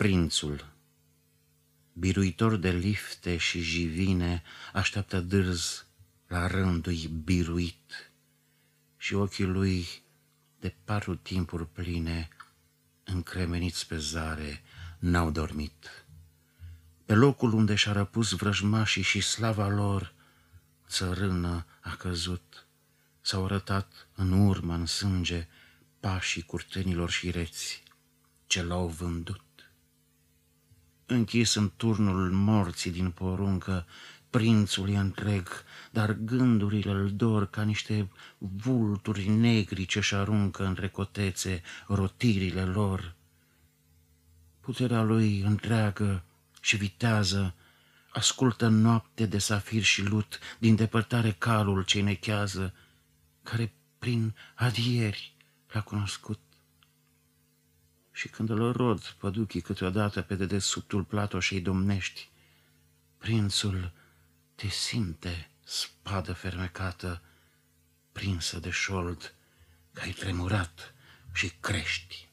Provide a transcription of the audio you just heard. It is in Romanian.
Prințul, biruitor de lifte și jivine, așteaptă dârz la rândul biruit și ochii lui de patru timpuri pline, încremeniți pe zare, n-au dormit. Pe locul unde și-a răpus vrăjmașii și slava lor, țărână a căzut, s-au arătat în urmă, în sânge, pașii curtenilor și reți ce l-au vândut. Închis în turnul morții din poruncă, prințul e întreg, dar gândurile îl dor ca niște vulturi negri ce-și aruncă în recotețe rotirile lor. Puterea lui întreagă și vitează, ascultă noapte de safir și lut, din depărtare calul ce nechează, care prin adieri l-a cunoscut. Și când îl rod păduchii câteodată pe dedesubtul platoșei domnești, prințul te simte spadă fermecată, prinsă de șold, că ai tremurat și crești.